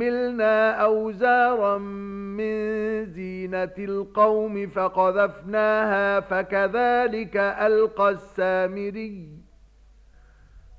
حملنا أوزارا من زينة القوم فقذفناها فكذلك ألقى السامري